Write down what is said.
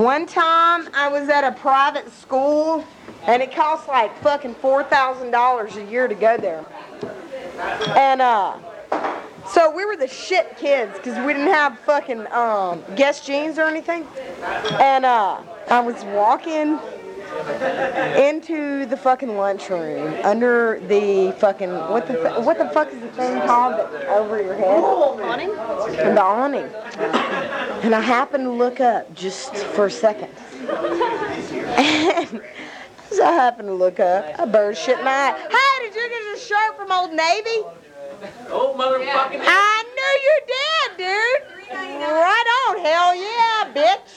One time I was at a private school and it cost like fucking $4,000 a year to go there. And uh, so we were the shit kids because we didn't have fucking um, Guess jeans or anything. And uh, I was walking the fucking lunchroom under the fucking what the fu- what the fuck is the thing called that, over your head? Awning? The awning. And I happened to look up just for a second. And as I happened to look up, a bird shit my eye. Hey, did you get your shirt from Old Navy? Oh, motherfucking. I knew you did, dude. Right on, hell yeah, bitch.